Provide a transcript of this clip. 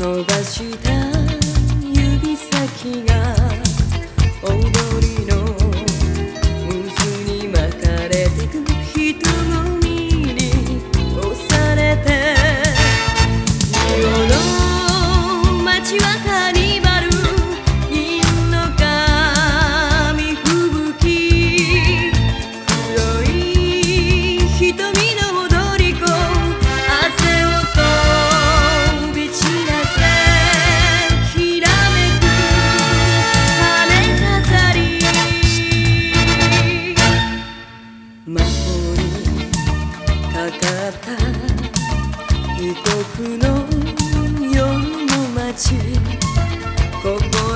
伸ばした指先が踊りの too. Go, go.